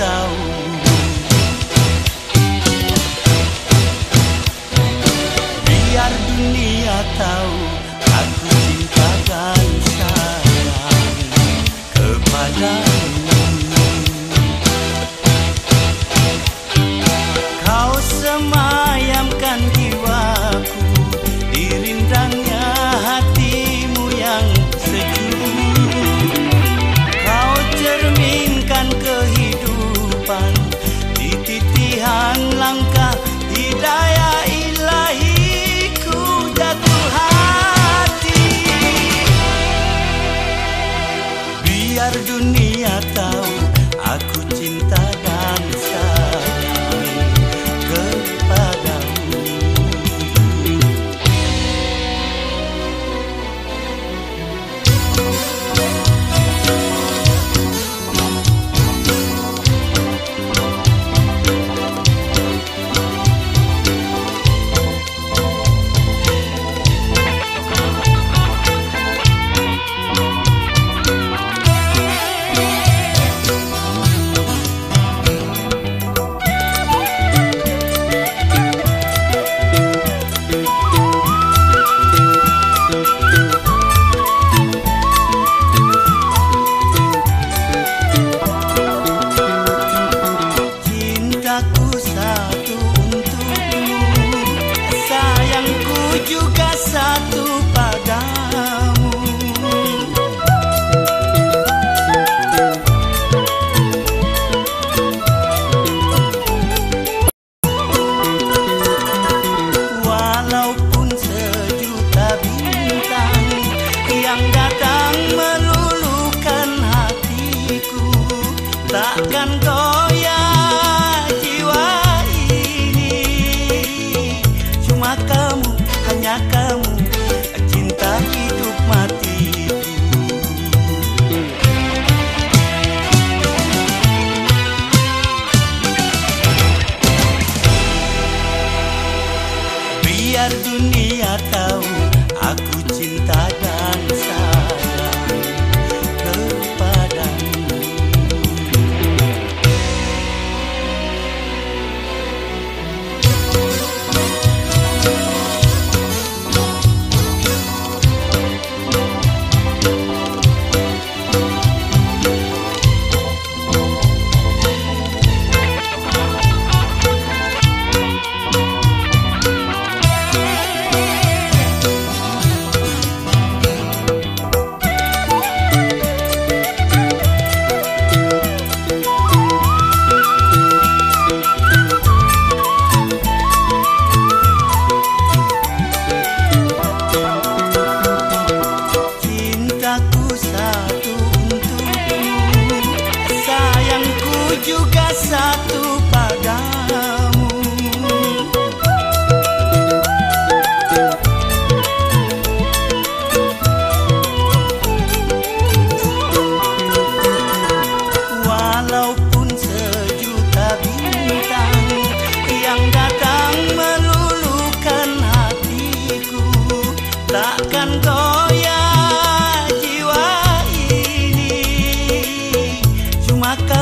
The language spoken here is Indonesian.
Biar dunia tahu dan goyah jiwa ini. Cuma kamu, hanya kamu Cinta hidup mati. Biar dunia tahu aku cinta Satu padamu. Walaupun sejuta bintang yang datang meluluhkan hatiku Takkan goyah jiwa ini. Cuma kau